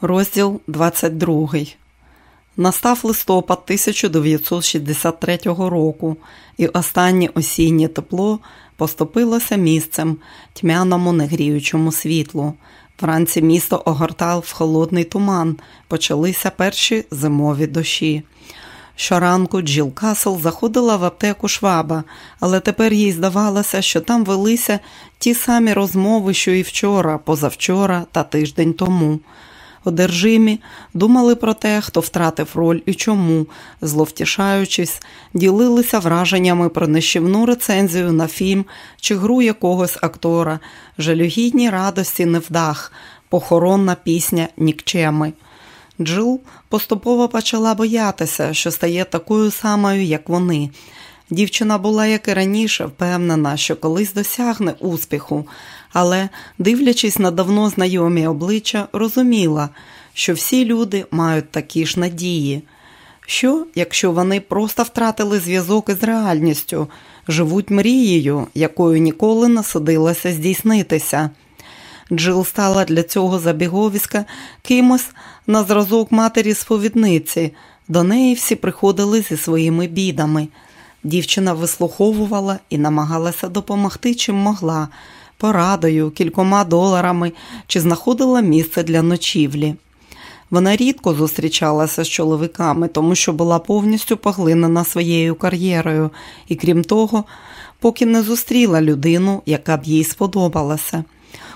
Розділ 22. Настав листопад 1963 року, і останнє осіннє тепло поступилося місцем тьмяному негріючому світлу. Вранці місто огортав в холодний туман, почалися перші зимові дощі. Щоранку Джіл Касл заходила в аптеку шваба, але тепер їй здавалося, що там велися ті самі розмови, що і вчора, позавчора та тиждень тому. Одержимі думали про те, хто втратив роль і чому, зловтішаючись, ділилися враженнями про нищівну рецензію на фільм чи гру якогось актора, жалюгідні радості невдах, похоронна пісня нікчеми. Джил поступово почала боятися, що стає такою самою, як вони. Дівчина була, як і раніше, впевнена, що колись досягне успіху, але, дивлячись на давно знайомі обличчя, розуміла, що всі люди мають такі ж надії. Що, якщо вони просто втратили зв'язок із реальністю, живуть мрією, якою ніколи не судилося здійснитися? Джил стала для цього забіговиська кимось на зразок матері сповідниці. До неї всі приходили зі своїми бідами. Дівчина вислуховувала і намагалася допомогти, чим могла, порадою, кількома доларами чи знаходила місце для ночівлі. Вона рідко зустрічалася з чоловіками, тому що була повністю поглинена своєю кар'єрою, і крім того, поки не зустріла людину, яка б їй сподобалася.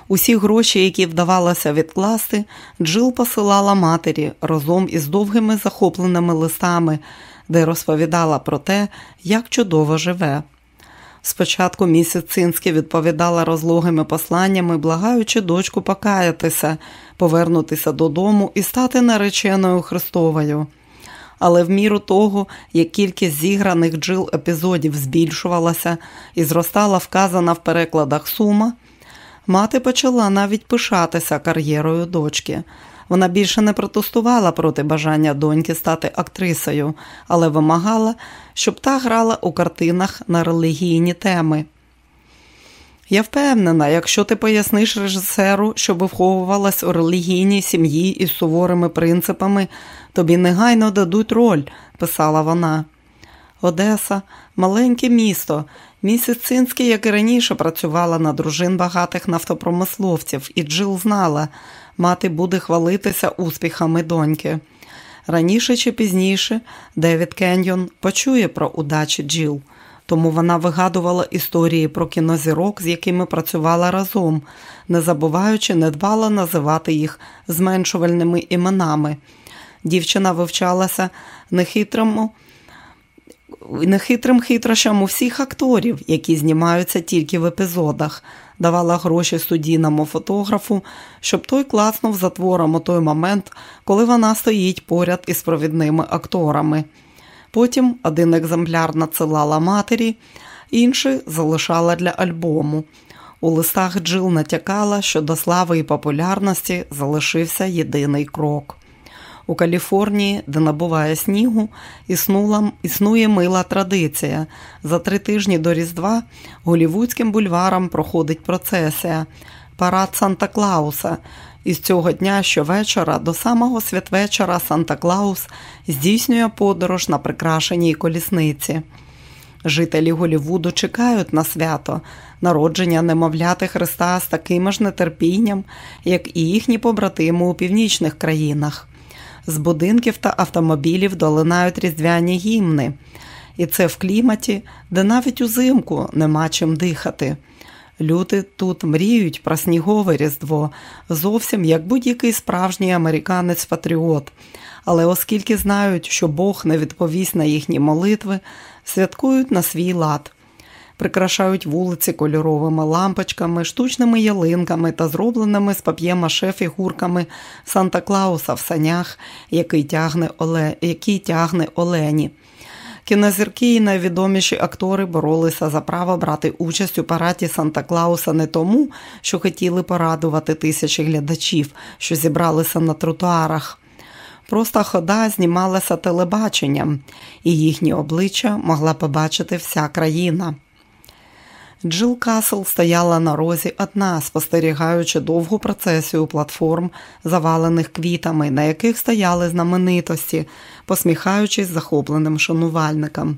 Усі гроші, які вдавалося відкласти, Джил посилала матері разом із довгими захопленими листами, де розповідала про те, як чудово живе. Спочатку місіс Цинський відповідала розлогими посланнями, благаючи дочку покаятися, повернутися додому і стати нареченою Христовою. Але в міру того, як кількість зіграних джил епізодів збільшувалася і зростала вказана в перекладах сума, мати почала навіть пишатися кар'єрою дочки. Вона більше не протестувала проти бажання доньки стати актрисою, але вимагала, щоб та грала у картинах на релігійні теми. Я впевнена, якщо ти поясниш режисеру, що виховувалась у релігійній сім'ї із суворими принципами, тобі негайно дадуть роль, писала вона. Одеса маленьке місто. Місіс Цинський, як і раніше, працювала на дружин багатих нафтопромисловців, і Джил знала, мати буде хвалитися успіхами доньки. Раніше чи пізніше Девід Кеньйон почує про удачі Джил, тому вона вигадувала історії про кінозірок, з якими працювала разом, не забуваючи недбало називати їх зменшувальними іменами. Дівчина вивчалася нехитрому. Нехитрим хитрощам у всіх акторів, які знімаються тільки в епізодах, давала гроші студійному фотографу, щоб той класнув затвором у той момент, коли вона стоїть поряд із провідними акторами. Потім один екземпляр надсилала матері, інший залишала для альбому. У листах Джил натякала, що до слави і популярності залишився єдиний крок. У Каліфорнії, де набуває снігу, існула, існує мила традиція. За три тижні до Різдва голівудським бульваром проходить процесія, парад Санта Клауса. І з цього дня щовечора до самого святвечора Санта Клаус здійснює подорож на прикрашеній колісниці. Жителі Голівуду чекають на свято, народження немовляти Христа з таким ж нетерпінням, як і їхні побратими у північних країнах. З будинків та автомобілів долинають різдвяні гімни, і це в кліматі, де навіть узимку нема чим дихати. Люди тут мріють про снігове різдво, зовсім як будь-який справжній американець-патріот. Але оскільки знають, що Бог не відповість на їхні молитви, святкують на свій лад прикрашають вулиці кольоровими лампочками, штучними ялинками та зробленими з пап'є-маше фігурками Санта Клауса в санях, який тягне, Оле... який тягне Олені. Кінозірки і найвідоміші актори боролися за право брати участь у параді Санта Клауса не тому, що хотіли порадувати тисячі глядачів, що зібралися на тротуарах. Просто хода знімалася телебаченням, і їхні обличчя могла побачити вся країна. Джил Касл стояла на розі одна, спостерігаючи довгу процесію платформ, завалених квітами, на яких стояли знаменитості, посміхаючись захопленим шанувальникам.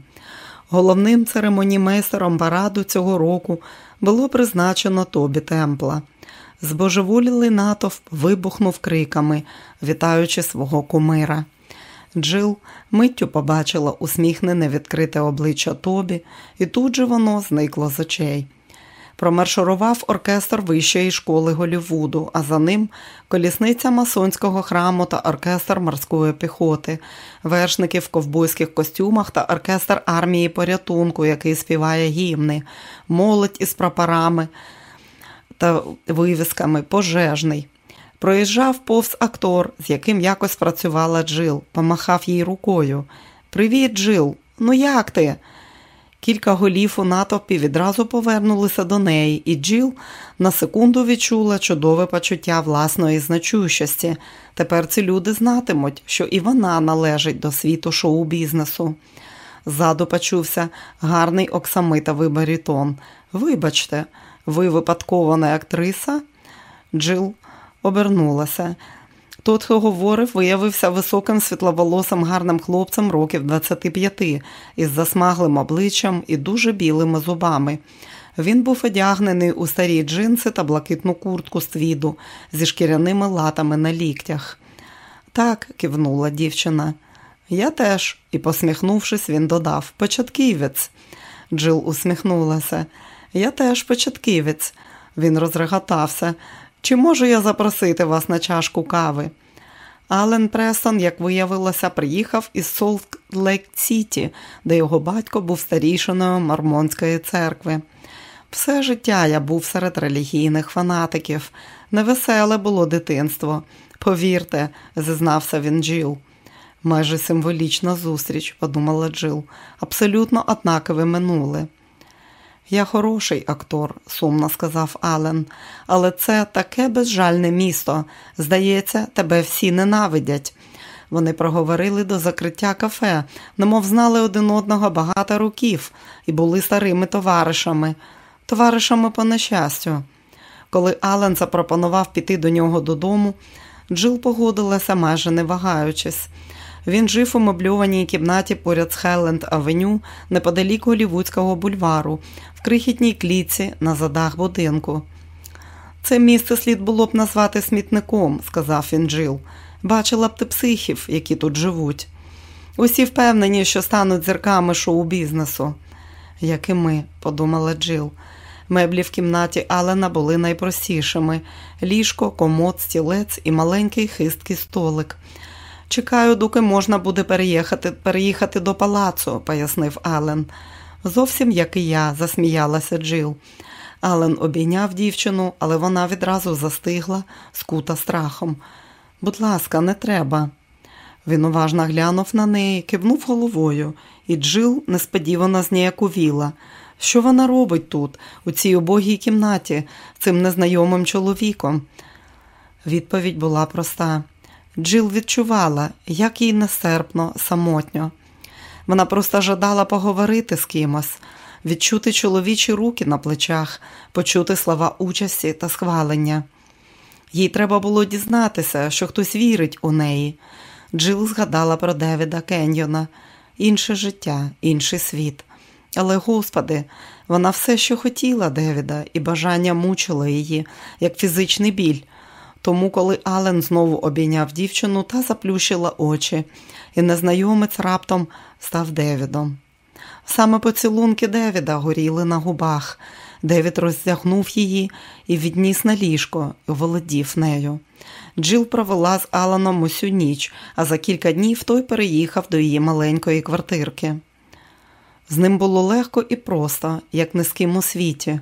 Головним церемонімейстером параду цього року було призначено Тобі Темпла. Збожеволілий натовп вибухнув криками, вітаючи свого кумира. Джил миттю побачила усміхнене відкрите обличчя Тобі, і тут же воно зникло з очей. Промаршурував оркестр вищої школи Голівуду, а за ним колісниця масонського храму та оркестр морської піхоти, вершники в ковбойських костюмах та оркестр армії порятунку, який співає гімни, молодь із прапорами та вивісками пожежний. Проїжджав повз актор, з яким якось працювала Джил, помахав їй рукою. Привіт, Джил, ну як ти? Кілька голів у натовпі відразу повернулися до неї, і Джил на секунду відчула чудове почуття власної значущості. Тепер ці люди знатимуть, що і вона належить до світу шоу-бізнесу. Ззаду почувся гарний оксамитовий барітон. Вибачте, ви випадково не актриса? Джил обернулася. Тот, хто говорив, виявився високим світловолосим гарним хлопцем років 25, із засмаглим обличчям і дуже білими зубами. Він був одягнений у старі джинси та блакитну куртку з твіду зі шкіряними латами на ліктях. Так, кивнула дівчина. Я теж, і, посміхнувшись, він додав Початківець. Джил усміхнулася. Я теж початківець. Він розреготався. Чи можу я запросити вас на чашку кави? Ален Престон, як виявилося, приїхав із солт лейк сіті де його батько був старішиною Мормонської церкви. Все життя я був серед релігійних фанатиків. Невеселе було дитинство. Повірте, зізнався він Джил. Майже символічна зустріч, подумала Джил, абсолютно однакове минуле. Я хороший актор, сумно сказав Ален, але це таке безжальне місто. Здається, тебе всі ненавидять. Вони проговорили до закриття кафе, немов знали один одного багато років і були старими товаришами, товаришами по нещастю. Коли Ален запропонував піти до нього додому, Джил погодилася, майже не вагаючись. Він жив у мебльованій кімнаті поряд з Хелленд Авеню неподалік Голівудського бульвару, в крихітній клітці на задах будинку. Це місце слід було б назвати смітником, сказав він Джил. Бачила б ти психів, які тут живуть. Усі впевнені, що стануть зірками шоу-бізнесу. Як і ми, подумала Джил. Меблі в кімнаті Алена були найпростішими ліжко, комод, стілець і маленький хисткий столик. Чекаю, доки можна буде переїхати переїхати до палацу, пояснив Ален. Зовсім як і я, засміялася Джил. Ален обійняв дівчину, але вона відразу застигла, скута страхом. Будь ласка, не треба. Він уважно глянув на неї, кивнув головою, і Джил несподівано зніяковіла. Що вона робить тут, у цій убогій кімнаті, цим незнайомим чоловіком? Відповідь була проста. Джил відчувала, як їй нестерпно, самотньо. Вона просто жадала поговорити з кимось, відчути чоловічі руки на плечах, почути слова участі та схвалення. Їй треба було дізнатися, що хтось вірить у неї. Джил згадала про Девіда Кеньйона, інше життя, інший світ. Але, господи, вона все, що хотіла Девіда, і бажання мучило її, як фізичний біль. Тому, коли Ален знову обійняв дівчину та заплющила очі, і незнайомець раптом став Девідом. Саме поцілунки Девіда горіли на губах. Девід роздягнув її і відніс на ліжко і володів нею. Джил провела з Аланом усю ніч, а за кілька днів той переїхав до її маленької квартирки. З ним було легко і просто, як не з ким у світі.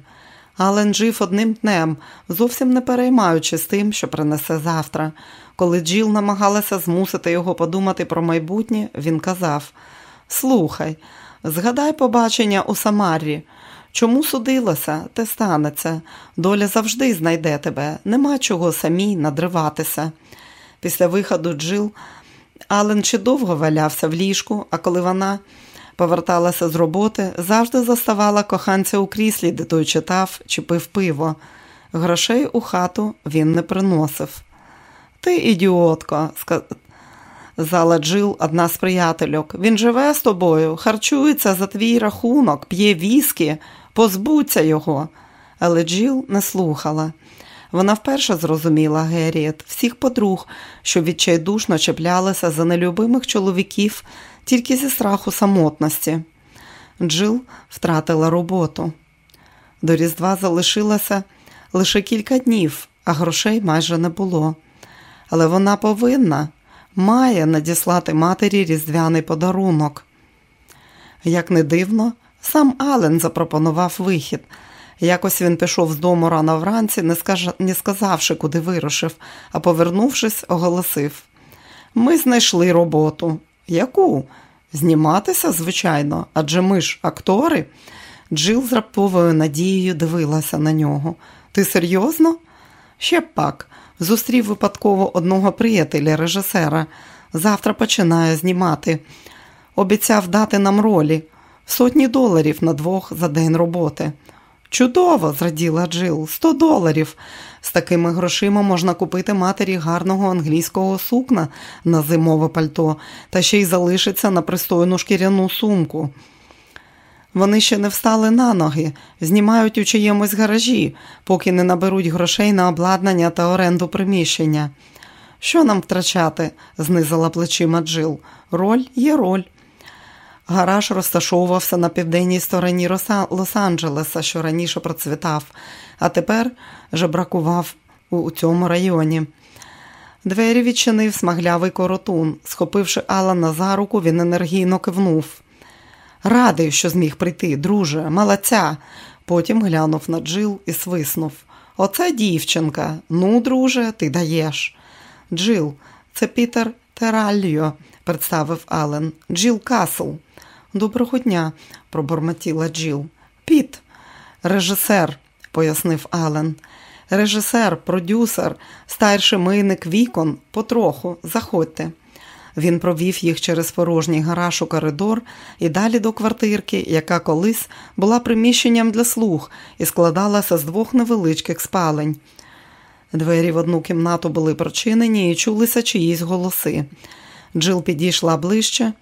Ален жив одним днем, зовсім не переймаючись тим, що принесе завтра. Коли Джіл намагалася змусити його подумати про майбутнє, він казав: Слухай, згадай побачення у Самарі. Чому судилася, те станеться. Доля завжди знайде тебе, нема чого самій надриватися. Після виходу Джил Ален ще довго валявся в ліжку, а коли вона поверталася з роботи, завжди заставала коханця у кріслі, де той читав чи пив пиво. Грошей у хату він не приносив. Ти, ідіотка, сказала Джил, одна з приятельок. Він живе з тобою, харчується за твій рахунок, п'є віскі, позбудься його. Але Джил не слухала. Вона вперше зрозуміла Геріет, всіх подруг, що відчайдушно чіплялися за нелюбимих чоловіків тільки зі страху самотності. Джил втратила роботу. До Різдва залишилося лише кілька днів, а грошей майже не було. Але вона повинна, має надіслати матері різдвяний подарунок. Як не дивно, сам Ален запропонував вихід. Якось він пішов з дому рано вранці, не, скаж... не сказавши, куди вирушив, а повернувшись, оголосив: Ми знайшли роботу. Яку? Зніматися, звичайно, адже ми ж актори. Джил з раптовою надією дивилася на нього. Ти серйозно? Ще пак. Зустрів випадково одного приятеля, режисера. Завтра починаю знімати. Обіцяв дати нам ролі сотні доларів на двох за день роботи. Чудово, зраділа Джил, сто доларів. З такими грошима можна купити матері гарного англійського сукна на зимове пальто та ще й залишиться на пристойну шкіряну сумку. Вони ще не встали на ноги, знімають у чиємусь гаражі, поки не наберуть грошей на обладнання та оренду приміщення. Що нам втрачати? знизила плечима Джил. Роль є роль. Гараж розташовувався на південній стороні Лос-Анджелеса, що раніше процвітав, а тепер жебракував у цьому районі. Двері відчинив смаглявий коротун. Схопивши Алана за руку, він енергійно кивнув. Радий, що зміг прийти, друже, малаця. Потім глянув на Джил і свиснув. Оце дівчинка. Ну, друже, ти даєш. Джил, це Пітер Теральо, представив Ален. Джил Касл. Доброго дня, пробормотіла Джил. Піт, режисер, пояснив Ален. Режисер, продюсер, старший мийник вікон, потроху, заходьте. Він провів їх через порожній гараж у коридор і далі до квартирки, яка колись була приміщенням для слуг і складалася з двох невеличких спалень. Двері в одну кімнату були прочинені і чулися чиїсь голоси. Джил підійшла ближче,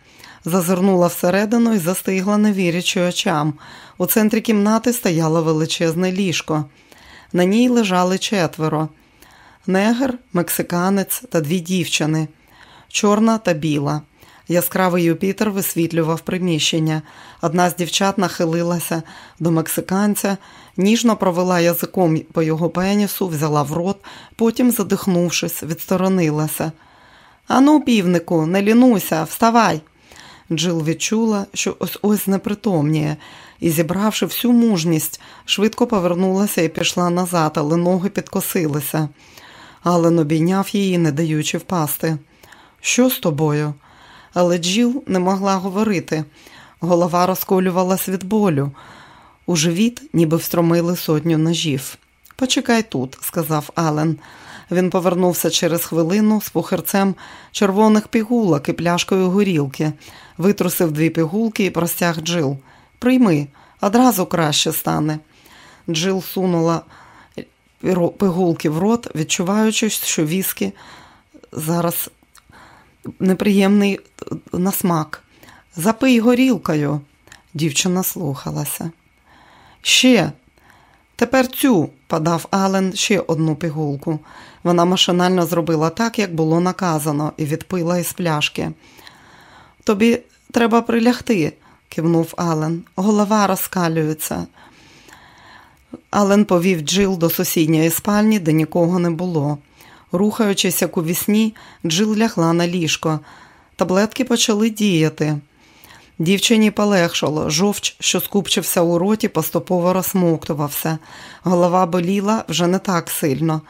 зазирнула всередину і застигла, не вірячи очам. У центрі кімнати стояло величезне ліжко. На ній лежали четверо негр, мексиканець та дві дівчини чорна та біла. Яскравий Юпітер висвітлював приміщення. Одна з дівчат нахилилася до мексиканця, ніжно провела язиком по його пенісу, взяла в рот, потім, задихнувшись, відсторонилася. Ану, півнику, не лінуйся, вставай. Джил відчула, що ось ось знепритомніє, і, зібравши всю мужність, швидко повернулася і пішла назад, але ноги підкосилися. Ален обійняв її, не даючи впасти. Що з тобою? Але Джіл не могла говорити. Голова розколювалась від болю. У живіт ніби встромили сотню ножів. Почекай тут, сказав Ален. Він повернувся через хвилину з пухерцем червоних пігулок і пляшкою горілки, витрусив дві пігулки і простяг Джил. Прийми, одразу краще стане. Джил сунула пигулки в рот, відчуваючи, що віскі зараз неприємний на смак. Запий горілкою. Дівчина слухалася. Ще, тепер цю, подав Ален ще одну пігулку. Вона машинально зробила так, як було наказано, і відпила із пляшки. Тобі треба прилягти, кивнув Ален. Голова розкалюється. Ален повів Джил до сусідньої спальні, де нікого не було. Рухаючись як у вісні, Джил лягла на ліжко. Таблетки почали діяти. Дівчині полегшало, жовч, що скупчився у роті, поступово розсмоктувався. Голова боліла вже не так сильно.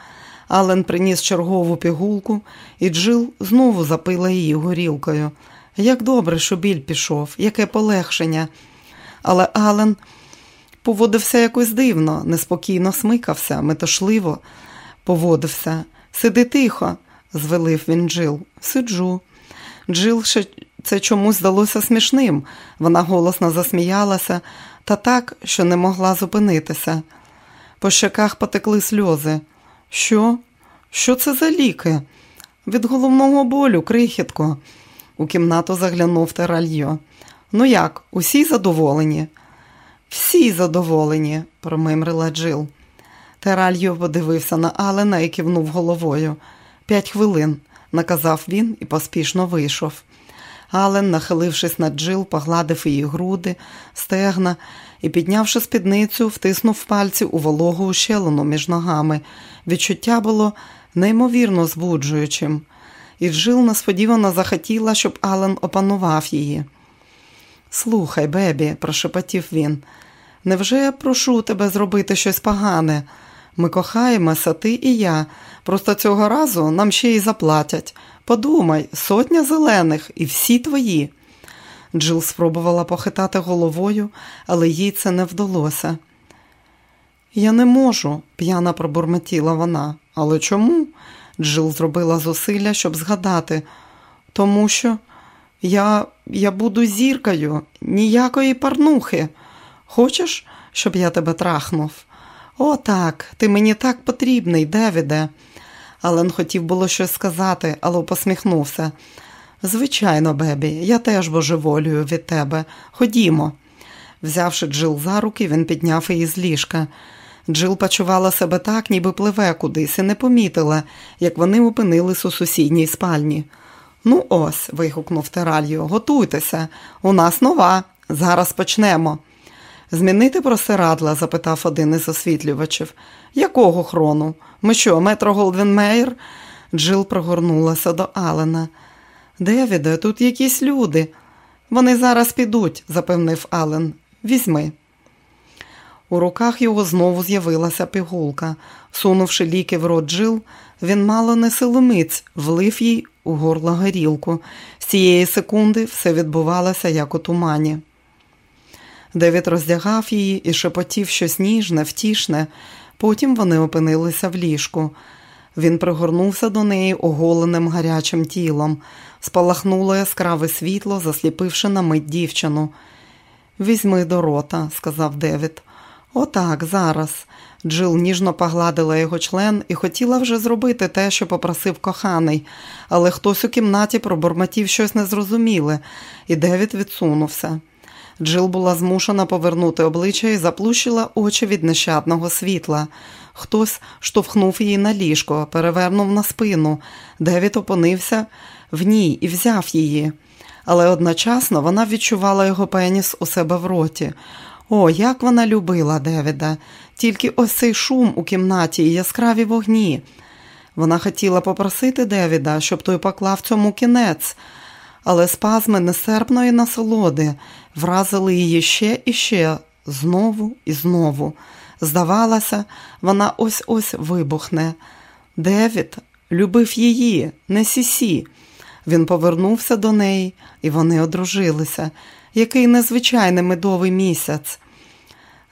Ален приніс чергову пігулку, і Джил знову запила її горілкою. Як добре, що біль пішов, яке полегшення. Але Ален поводився якось дивно, неспокійно смикався, метошливо поводився. Сиди тихо, звелив він Джил. Сиджу. Джил ще це чомусь здалося смішним. Вона голосно засміялася та так, що не могла зупинитися. По щеках потекли сльози. Що? Що це за ліки? Від головного болю, крихітко. У кімнату заглянув Теральйо. Ну як, усі задоволені? Всі задоволені, промимрила Джил. Теральйо подивився на Алена і кивнув головою. П'ять хвилин, наказав він і поспішно вийшов. Ален, нахилившись над Джил, погладив її груди, стегна і, піднявши спідницю, втиснув пальці у вологу ущелину між ногами. Відчуття було неймовірно збуджуючим, і Джил несподівано захотіла, щоб Ален опанував її. Слухай, Бебі, прошепотів він, невже я прошу тебе зробити щось погане? Ми кохаємося, ти і я. Просто цього разу нам ще й заплатять. Подумай, сотня зелених і всі твої. Джил спробувала похитати головою, але їй це не вдалося. Я не можу, п'яна пробурмотіла вона. Але чому? Джил зробила зусилля, щоб згадати. Тому що я я буду зіркою, ніякої парнухи. Хочеш, щоб я тебе трахнув? О, так, ти мені так потрібний, Девіде. Ален хотів було щось сказати, але посміхнувся. Звичайно, Бебі, я теж божеволюю від тебе. Ходімо. Взявши Джил за руки, він підняв її з ліжка. Джил почувала себе так, ніби пливе кудись, і не помітила, як вони опинились у сусідній спальні. Ну, ось, вигукнув Теральо, готуйтеся, у нас нова. Зараз почнемо. Змінити просирадла? запитав один із освітлювачів. Якого хрону? Ми що, метро Голдвенмейр? Джил прогорнулася до Алена. Девіде, тут якісь люди. Вони зараз підуть, запевнив Ален. Візьми. У руках його знову з'явилася пігулка. Сунувши ліки в рот Джил, він мало не силомиць, влив їй у горло горілку. З цієї секунди все відбувалося, як у тумані. Девід роздягав її і шепотів щось ніжне, втішне. Потім вони опинилися в ліжку. Він пригорнувся до неї оголеним гарячим тілом. Спалахнуло яскраве світло, засліпивши на мить дівчину. Візьми до рота, сказав Девід. Отак, зараз. Джил ніжно погладила його член і хотіла вже зробити те, що попросив коханий, але хтось у кімнаті пробормотів щось незрозуміле, і Девід відсунувся. Джил була змушена повернути обличчя і заплющила очі від нещадного світла. Хтось штовхнув її на ліжко, перевернув на спину. Девід опинився в ній і взяв її. Але одночасно вона відчувала його пеніс у себе в роті. О, як вона любила Девіда, тільки ось цей шум у кімнаті і яскраві вогні. Вона хотіла попросити Девіда, щоб той поклав цьому кінець, але спазми несерпної насолоди вразили її ще і ще знову і знову. Здавалося, вона ось ось вибухне. Девід любив її, не сісі. Він повернувся до неї, і вони одружилися. Який незвичайний медовий місяць.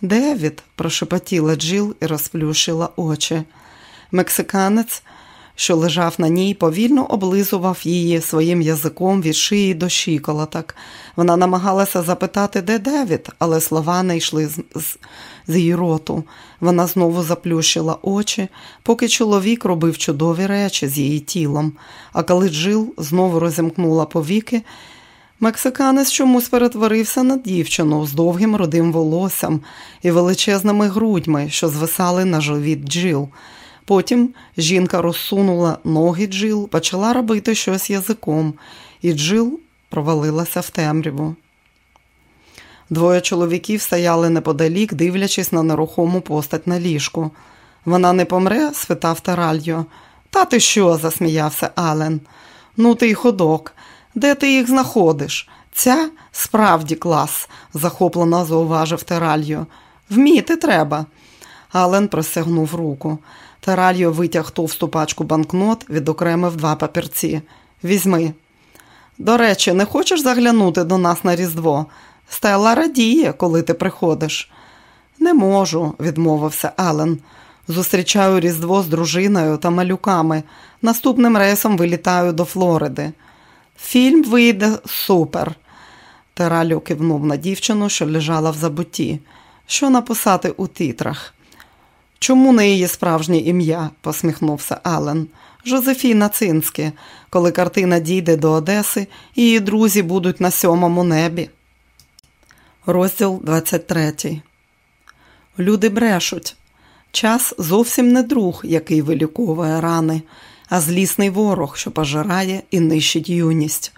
Девід, прошепотіла Джил і розплющила очі. Мексиканець що лежав на ній, повільно облизував її своїм язиком від шиї до щиколоток. Вона намагалася запитати, де Девід, але слова не йшли з, з, з її роту. Вона знову заплющила очі, поки чоловік робив чудові речі з її тілом. А коли Джил знову розімкнула повіки, Мексиканець чомусь перетворився на дівчину з довгим родим волоссям і величезними грудьми, що звисали на живіт Джил. Потім жінка розсунула ноги Джил, почала робити щось язиком, і Джил провалилася в темряву. Двоє чоловіків стояли неподалік, дивлячись на нерухому постать на ліжку. Вона не помре? спитав Таральо. Та ти що? засміявся Ален. Ну, ти й ходок. Де ти їх знаходиш? Ця справді клас, захоплено зауважив Теральо. Вміти треба. Ален простягнув руку. Таральо витяг товсту пачку банкнот, відокремив два папірці. Візьми. До речі, не хочеш заглянути до нас на Різдво? Стела радіє, коли ти приходиш. Не можу, відмовився Ален. Зустрічаю Різдво з дружиною та малюками. Наступним рейсом вилітаю до Флориди. Фільм вийде супер. Тералю кивнув на дівчину, що лежала в забутті. Що написати у титрах? Чому не її справжнє ім'я? посміхнувся Ален. Жозефіна Цинське, коли картина дійде до Одеси, її друзі будуть на сьомому небі. Розділ 23 Люди брешуть. Час зовсім не друг, який виліковує рани, а злісний ворог, що пожирає і нищить юність.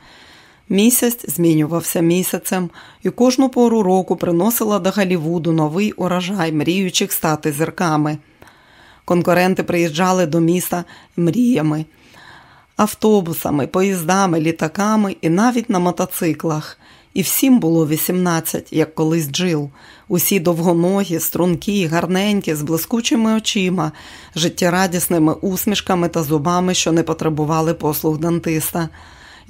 Місяць змінювався місяцем, і кожну пору року приносила до Голлівуду новий урожай, мріючих стати зірками. Конкуренти приїжджали до міста мріями, автобусами, поїздами, літаками і навіть на мотоциклах. І всім було 18, як колись Джил. Усі довгоногі, стрункі, гарненькі, з блискучими очима, життєрадісними усмішками та зубами, що не потребували послуг дантиста.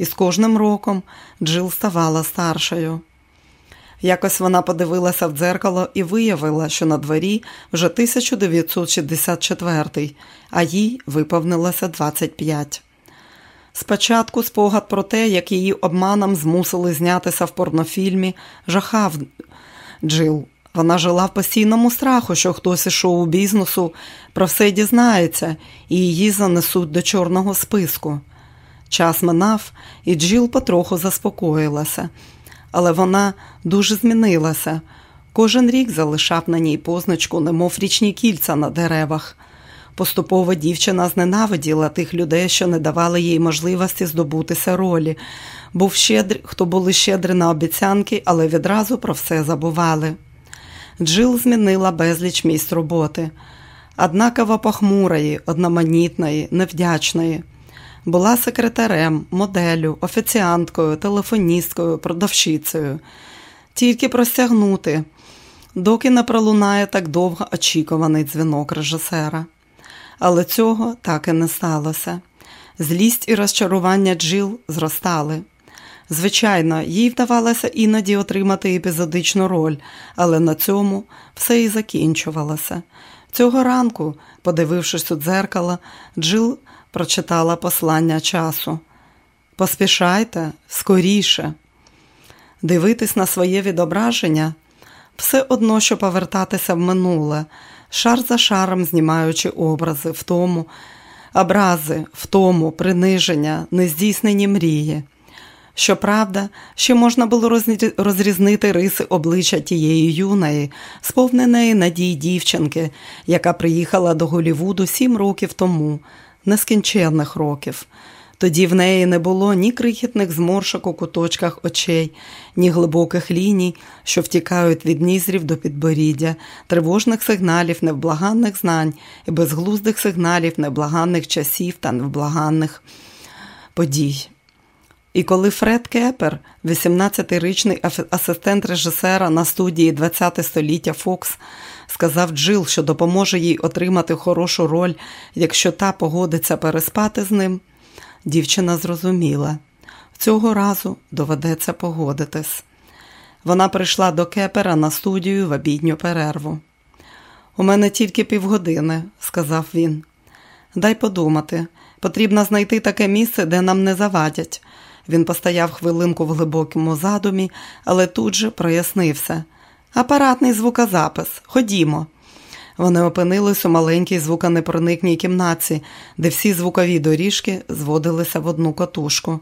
І з кожним роком Джил ставала старшою. Якось вона подивилася в дзеркало і виявила, що на дворі вже 1964, а їй виповнилося 25. Спочатку спогад про те, як її обманом змусили знятися в порнофільмі, жахав Джил. Вона жила в постійному страху, що хтось із шоу бізнесу про все дізнається і її занесуть до чорного списку. Час минав, і Джил потроху заспокоїлася, але вона дуже змінилася. Кожен рік залишав на ній позначку, немов річні кільця на деревах. Поступово дівчина зненавиділа тих людей, що не давали їй можливості здобутися ролі. Був щедрий, хто були щедрі на обіцянки, але відразу про все забували. Джил змінила безліч місць роботи, однаково похмурої, одноманітної, невдячної. Була секретарем, моделлю, офіціанткою, телефоністкою, продавщицею. Тільки простягнути, доки не пролунає так довго очікуваний дзвінок режисера. Але цього так і не сталося. Злість і розчарування Джил зростали. Звичайно, їй вдавалося іноді отримати епізодичну роль, але на цьому все і закінчувалося. Цього ранку, подивившись у дзеркало, Джил прочитала послання часу. Поспішайте скоріше. Дивитись на своє відображення все одно, що повертатися в минуле, шар за шаром знімаючи образи в тому, образи, в тому, приниження, нездійснені мрії. Щоправда, ще можна було розрізнити риси обличчя тієї юної, сповненої надій дівчинки, яка приїхала до Голівуду сім років тому, нескінченних років. Тоді в неї не було ні крихітних зморшок у куточках очей, ні глибоких ліній, що втікають від нізрів до підборіддя, тривожних сигналів невблаганних знань і безглуздих сигналів невблаганних часів та невблаганних подій. І коли Фред Кепер, 18-річний асистент режисера на студії ХХ століття Фокс, сказав Джил, що допоможе їй отримати хорошу роль, якщо та погодиться переспати з ним, дівчина зрозуміла. Цього разу доведеться погодитись. Вона прийшла до Кепера на студію в обідню перерву. У мене тільки півгодини, сказав він. Дай подумати, потрібно знайти таке місце, де нам не завадять. Він постояв хвилинку в глибокому задумі, але тут же прояснився. Апаратний звукозапис. Ходімо. Вони опинились у маленькій звуконепроникній кімнаті, де всі звукові доріжки зводилися в одну котушку.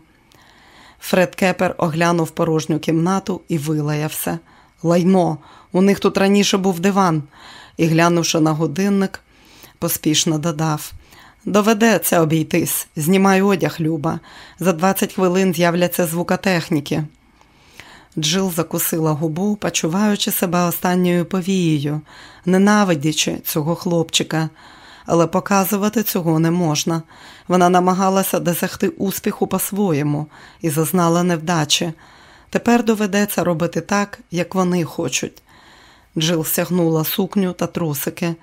Фред Кепер оглянув порожню кімнату і вилаявся. Лайно, у них тут раніше був диван, і, глянувши на годинник, поспішно додав. Доведеться обійтись, знімай одяг, Люба. За 20 хвилин з'являться звукотехніки. Джил закусила губу, почуваючи себе останньою повією, ненавидячи цього хлопчика, але показувати цього не можна. Вона намагалася досягти успіху по-своєму і зазнала невдачі. Тепер доведеться робити так, як вони хочуть. Джил стягнула сукню та трусики.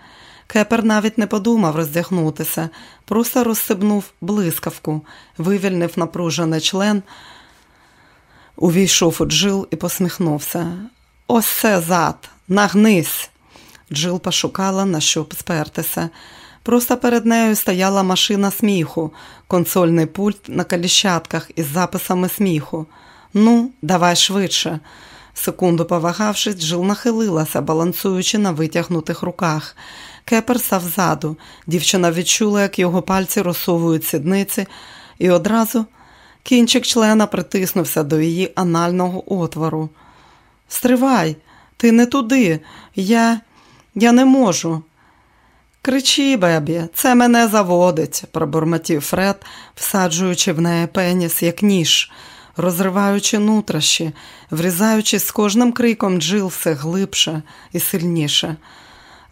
Кепер навіть не подумав роздягнутися, просто розсибнув блискавку, вивільнив напружений член, увійшов у Джил і посміхнувся. Ось це зад, нагнись. Джил пошукала, на що спертися. Просто перед нею стояла машина сміху, консольний пульт на каліщатках із записами сміху. Ну, давай швидше. Секунду повагавшись, Джил нахилилася, балансуючи на витягнутих руках. Кепер став ззаду. Дівчина відчула, як його пальці розсовують сідниці, і одразу кінчик члена притиснувся до її анального отвору. Стривай, ти не туди. Я Я не можу. Кричи, бебі, це мене заводить, пробурмотів Фред, всаджуючи в неї пеніс, як ніж, розриваючи нутрощі, врізаючись з кожним криком джил все глибше і сильніше.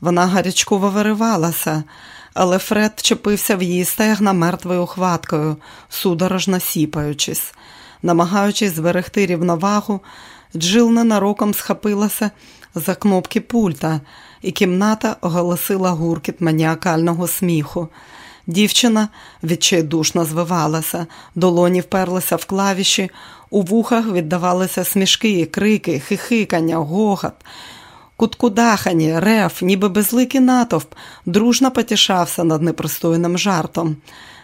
Вона гарячково виривалася, але Фред вчепився в її стегна мертвою хваткою, судорожно сіпаючись. Намагаючись зберегти рівновагу, Джил ненароком схопилася за кнопки пульта, і кімната оголосила гуркіт маніакального сміху. Дівчина відчайдушно звивалася, долоні вперлися в клавіші, у вухах віддавалися смішки, крики, хихикання, гогот. Куткудахані, рев, ніби безликий натовп, дружно потішався над непристойним жартом.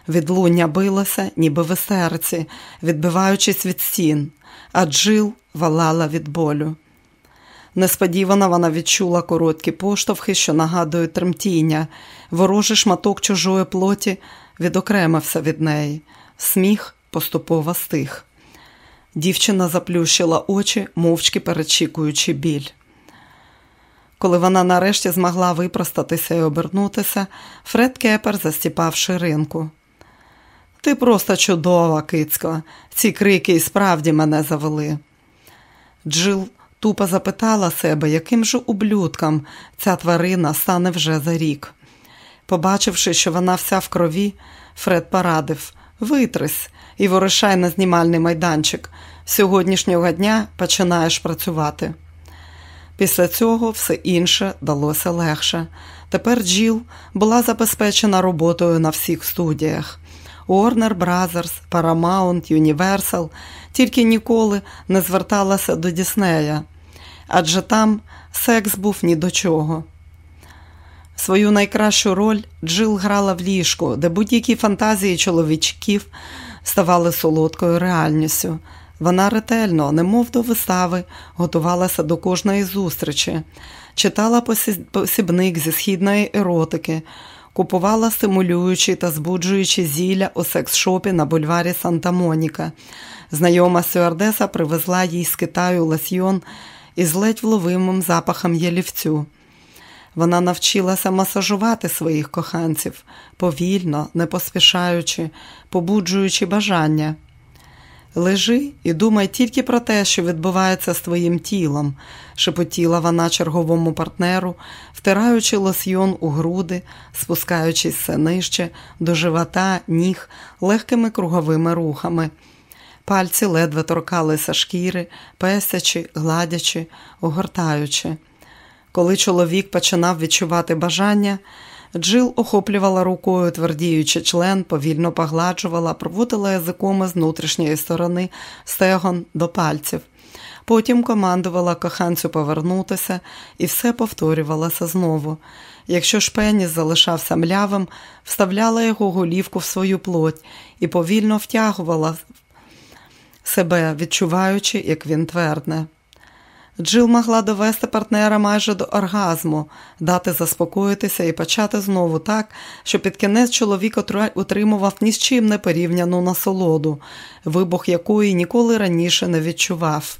Відлуння билося, ніби в серці, відбиваючись від стін, а джил валала від болю. Несподівано вона відчула короткі поштовхи, що нагадують тремтіння. Ворожий шматок чужої плоті відокремився від неї. Сміх поступово стих. Дівчина заплющила очі, мовчки перечікуючи біль. Коли вона нарешті змогла випростатися і обернутися, Фред Кепер застіпав ширинку. Ти просто чудова, кицько. Ці крики і справді мене завели. Джил тупо запитала себе, яким же ублюдком ця тварина стане вже за рік. Побачивши, що вона вся в крові, Фред порадив витрись і вирушай на знімальний майданчик. Сьогоднішнього дня починаєш працювати. Після цього все інше далося легше. Тепер Джіл була забезпечена роботою на всіх студіях. Warner Brothers, Paramount, Universal, тільки ніколи не зверталася до Діснея, адже там секс був ні до чого. Свою найкращу роль Джил грала в ліжку, де будь-які фантазії чоловічків ставали солодкою реальністю. Вона ретельно, немов до вистави, готувалася до кожної зустрічі, читала посібник зі східної еротики, купувала стимулюючі та збуджуючі зілля у секс-шопі на бульварі Санта-Моніка. Знайома стюардеса привезла їй з Китаю лосьйон із ледь вловимим запахом ялівцю. Вона навчилася масажувати своїх коханців повільно, не поспішаючи, побуджуючи бажання. Лежи і думай тільки про те, що відбувається з твоїм тілом, шепотіла вона черговому партнеру, втираючи лосьйон у груди, спускаючись все нижче, до живота, ніг, легкими круговими рухами. Пальці ледве торкалися шкіри, песячи, гладячи, огортаючи. Коли чоловік починав відчувати бажання, Джил охоплювала рукою твердіючи член, повільно погладжувала, проводила язиком із внутрішньої сторони стегон до пальців. Потім командувала коханцю повернутися і все повторювалося знову. Якщо ж пеніс залишався млявим, вставляла його голівку в свою плоть і повільно втягувала себе, відчуваючи, як він твердне. Джил могла довести партнера майже до оргазму, дати заспокоїтися і почати знову так, що під кінець чоловік утримував ні з чим не порівняну насолоду, вибух якої ніколи раніше не відчував.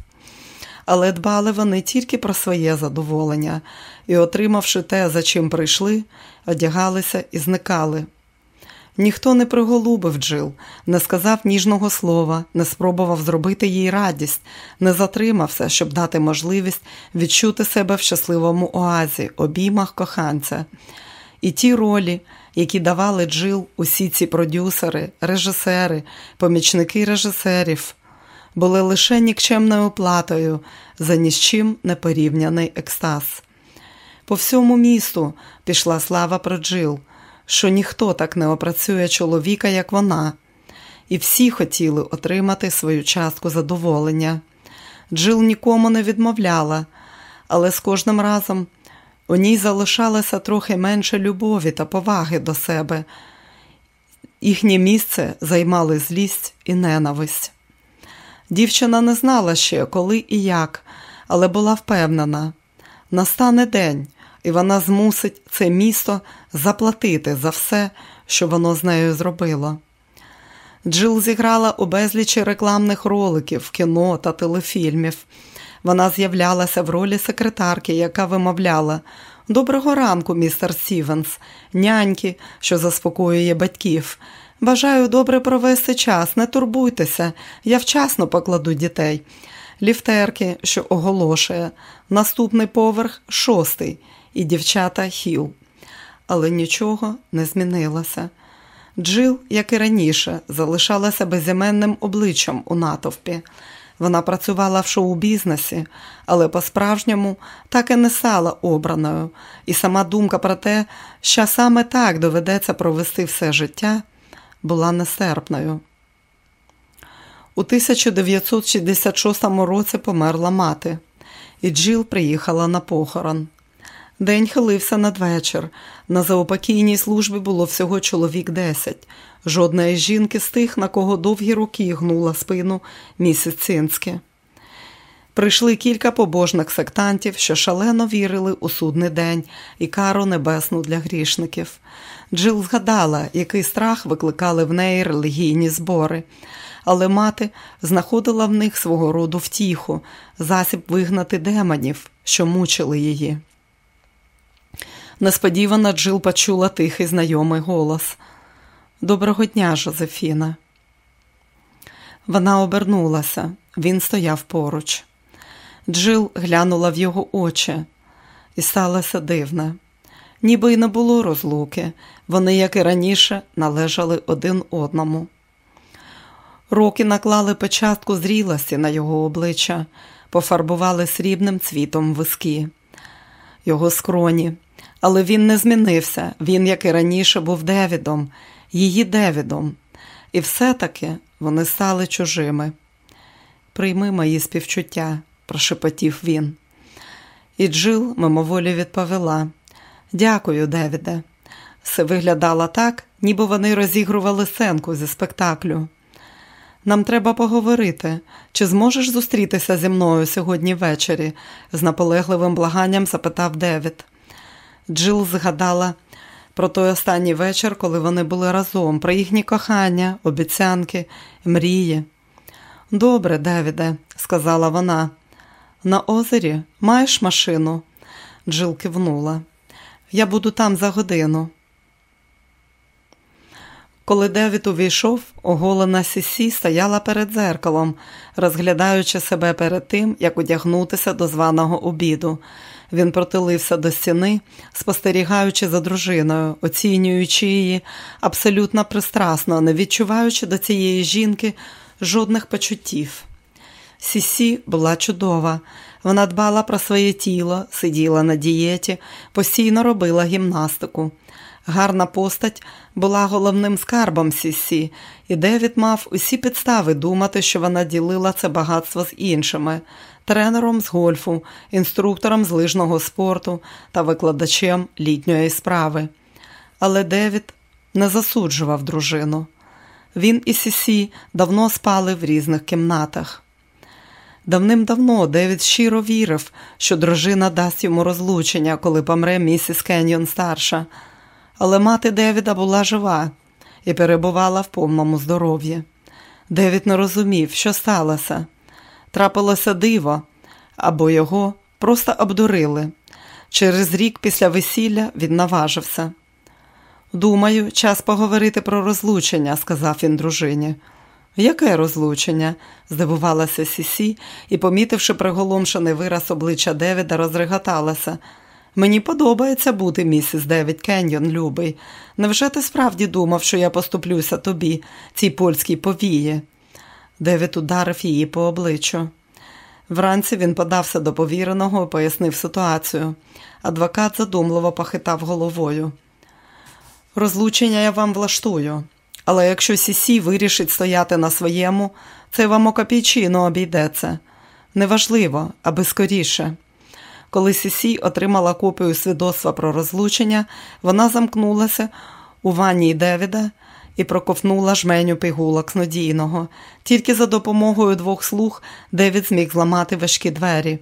Але дбали вони тільки про своє задоволення і, отримавши те, за чим прийшли, одягалися і зникали. Ніхто не приголубив Джил, не сказав ніжного слова, не спробував зробити їй радість, не затримався, щоб дати можливість відчути себе в щасливому оазі, обіймах коханця. І ті ролі, які давали Джил усі ці продюсери, режисери, помічники режисерів, були лише нікчемною платою за ні з чим не порівняний екстаз. По всьому місту пішла слава про Джил – що ніхто так не опрацює чоловіка, як вона, і всі хотіли отримати свою частку задоволення. Джил нікому не відмовляла, але з кожним разом У ній залишалося трохи менше любові та поваги до себе. Їхнє місце займали злість і ненависть. Дівчина не знала ще, коли і як, але була впевнена, настане день, і вона змусить це місто заплатити за все, що воно з нею зробило. Джил зіграла у безлічі рекламних роликів, кіно та телефільмів. Вона з'являлася в ролі секретарки, яка вимовляла Доброго ранку, містер Сівенс, няньки, що заспокоює батьків. Бажаю добре провести час, не турбуйтеся, я вчасно покладу дітей. Ліфтерки, що оголошує, наступний поверх шостий, і дівчата хіл. Але нічого не змінилося. Джил, як і раніше, залишалася безіменним обличчям у натовпі. Вона працювала в шоу-бізнесі, але по-справжньому так і не стала обраною, і сама думка про те, що саме так доведеться провести все життя, була нестерпною. У 1966 році померла мати, і Джил приїхала на похорон. День хилився надвечір. На заопакійній службі було всього чоловік десять. Жодної жінки з тих, на кого довгі роки гнула спину місіс Цинське. Прийшли кілька побожних сектантів, що шалено вірили у судний день і кару небесну для грішників. Джил згадала, який страх викликали в неї релігійні збори, але мати знаходила в них свого роду втіху, засіб вигнати демонів, що мучили її. Несподівано Джил почула тихий знайомий голос. Доброго дня, Жозефіна. Вона обернулася, він стояв поруч. Джил глянула в його очі, і сталося дивне. Ніби й не було розлуки, вони, як і раніше, належали один одному. Роки наклали печатку зрілості на його обличчя, пофарбували срібним цвітом виски. Його скроні, але він не змінився. Він, як і раніше, був Девідом, її Девідом, і все-таки вони стали чужими. Прийми мої співчуття, прошепотів він. І Джил мимоволі відповіла: Дякую, Девіде. Все виглядало так, ніби вони розігрували сценку зі спектаклю. Нам треба поговорити, чи зможеш зустрітися зі мною сьогодні ввечері? з наполегливим благанням запитав Девід. Джил згадала про той останній вечір, коли вони були разом, про їхні кохання, обіцянки, мрії. Добре, Девіде, сказала вона. На озері маєш машину? Джил кивнула. Я буду там за годину. Коли Девід увійшов, оголена Сісі стояла перед дзеркалом, розглядаючи себе перед тим, як одягнутися до званого обіду. Він протилився до стіни, спостерігаючи за дружиною, оцінюючи її абсолютно пристрасно, не відчуваючи до цієї жінки жодних почуттів. Сісі була чудова. Вона дбала про своє тіло, сиділа на дієті, постійно робила гімнастику. Гарна постать була головним скарбом Сісі, і Девід мав усі підстави думати, що вона ділила це багатство з іншими тренером з гольфу, інструктором з лижного спорту та викладачем літньої справи. Але Девід не засуджував дружину. Він і Сісі давно спали в різних кімнатах. Давним-давно Девід щиро вірив, що дружина дасть йому розлучення, коли помре місіс Кеньйон старша. Але мати Девіда була жива і перебувала в повному здоров'ї. Девід не розумів, що сталося. Трапилося диво, або його просто обдурили. Через рік після весілля він наважився. Думаю, час поговорити про розлучення, сказав він дружині. Яке розлучення? здивувалася Сісі і, помітивши приголомшений вираз обличчя Девіда, розреготалася. Мені подобається бути місіс Девід Кеньйон, любий. Невже ти справді думав, що я поступлюся тобі, цій польській повії? Девід ударив її по обличчю. Вранці він подався до повіреного і пояснив ситуацію. Адвокат задумливо похитав головою. Розлучення я вам влаштую, але якщо Сісі вирішить стояти на своєму, це вам у копійчину обійдеться. Неважливо, аби скоріше. Коли Сісі отримала копію свідоцтва про розлучення, вона замкнулася у ванні Девіда і проковтнула жменю пігулок снодійного. Тільки за допомогою двох слуг Девід зміг зламати важкі двері.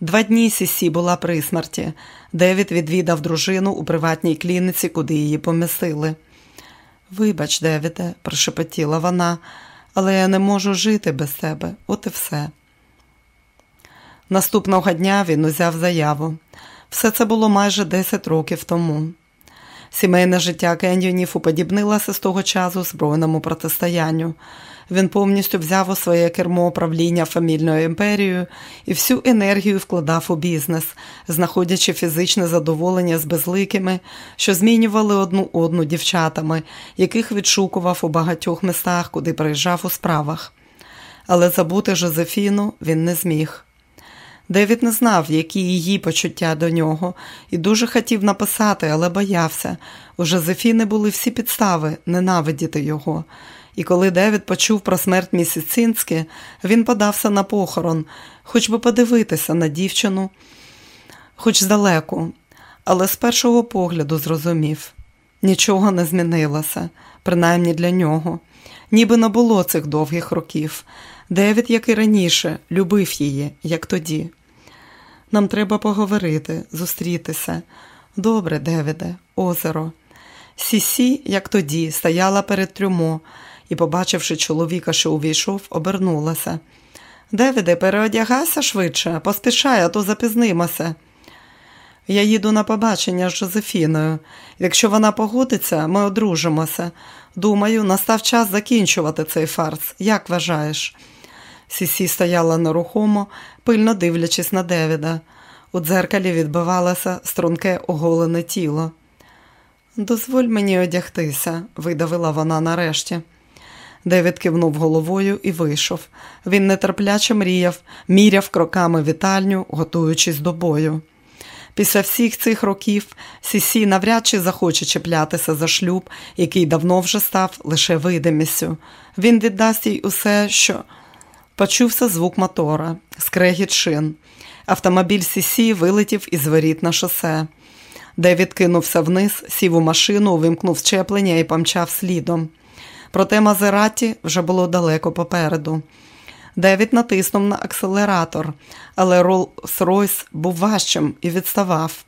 Два дні Сісі була при смерті. Девід відвідав дружину у приватній клініці, куди її помістили. Вибач, Девіде, прошепотіла вона, але я не можу жити без тебе, от і все. Наступного дня він узяв заяву. Все це було майже 10 років тому. Сімейне життя Кеньйонів уподібнилося з того часу збройному протистоянню. Він повністю взяв у своє кермо управління фамільною імперією і всю енергію вкладав у бізнес, знаходячи фізичне задоволення з безликими, що змінювали одну одну дівчатами, яких відшукував у багатьох містах, куди приїжджав у справах. Але забути Жозефіну він не зміг. Девід не знав, які її почуття до нього, і дуже хотів написати, але боявся. У Жозефіни були всі підстави ненавидіти його. І коли Девід почув про смерть місіс він подався на похорон, хоч би подивитися на дівчину, хоч здалеку, але з першого погляду зрозумів нічого не змінилося, принаймні для нього. Ніби не було цих довгих років. Девід, як і раніше, любив її, як тоді. Нам треба поговорити, зустрітися. Добре, Девіде, озеро. Сісі, як тоді, стояла перед трюмо і, побачивши чоловіка, що увійшов, обернулася. Девіде, переодягайся швидше, поспішай, а то запізнимося. Я їду на побачення з Жозефіною. Якщо вона погодиться, ми одружимося. Думаю, настав час закінчувати цей фарс. Як вважаєш? Сісі стояла нерухомо, пильно дивлячись на Девіда. У дзеркалі відбивалося струнке оголене тіло. Дозволь мені одягтися, видавила вона нарешті. Девід кивнув головою і вийшов. Він нетерпляче мріяв, міряв кроками вітальню, готуючись до бою. Після всіх цих років Сісі навряд чи захоче чіплятися за шлюб, який давно вже став лише видимістю. Він віддасть їй усе, що почувся звук мотора, скрегіт шин. Автомобіль Сісі вилетів із воріт на шосе. Девід кинувся вниз, сів у машину, увімкнув щеплення і помчав слідом. Проте Мазераті вже було далеко попереду. Девід натиснув на акселератор, але Роллс-Ройс був важчим і відставав.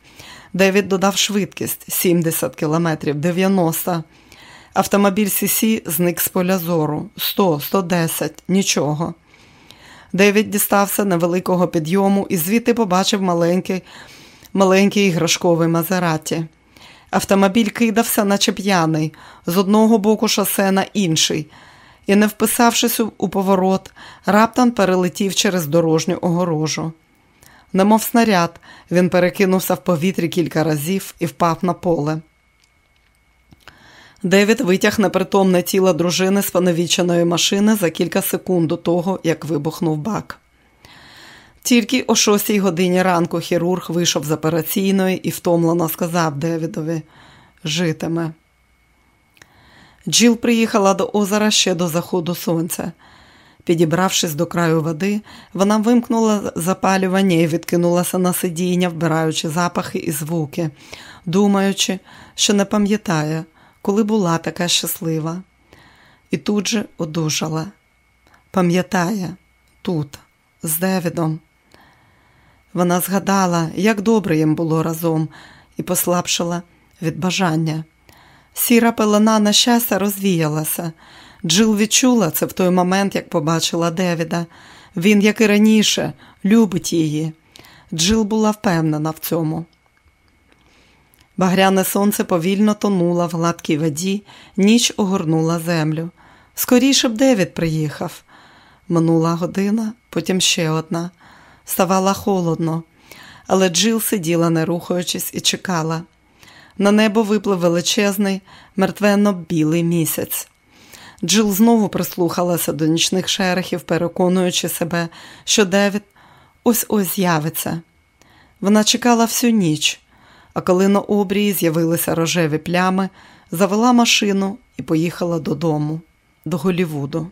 Девід додав швидкість 70 км 90. Автомобіль Сісі зник з поля зору 100, 110, нічого. Девід дістався невеликого підйому і звідти побачив маленький маленький іграшковий Мазераті. Автомобіль кидався, наче п'яний, з одного боку шосе на інший, і, не вписавшись у поворот, раптом перелетів через дорожню огорожу. Немов снаряд, він перекинувся в повітрі кілька разів і впав на поле. Девід витяг непритомне тіло дружини з поневіченої машини за кілька секунд до того, як вибухнув бак. Тільки о шостій годині ранку хірург вийшов з операційної і втомлено сказав Девідові житиме. Джил приїхала до озера ще до заходу сонця. Підібравшись до краю води, вона вимкнула запалювання і відкинулася на сидіння, вбираючи запахи і звуки, думаючи, що не пам'ятає, коли була така щаслива. І тут же одужала. Пам'ятає, тут, з Девідом. Вона згадала, як добре їм було разом, і послабшила від бажання. Сіра пелена на щастя розвіялася. Джил відчула це в той момент, як побачила Девіда. Він, як і раніше, любить її. Джил була впевнена в цьому. Багряне сонце повільно тонуло в гладкій воді, ніч огорнула землю. Скоріше б Девід приїхав. Минула година, потім ще одна. Ставало холодно, але Джил сиділа, не рухаючись, і чекала. На небо виплив величезний, мертвенно-білий місяць. Джил знову прислухалася до нічних шерехів, переконуючи себе, що Девід ось ось з'явиться. Вона чекала всю ніч, а коли на обрії з'явилися рожеві плями, завела машину і поїхала додому, до Голівуду.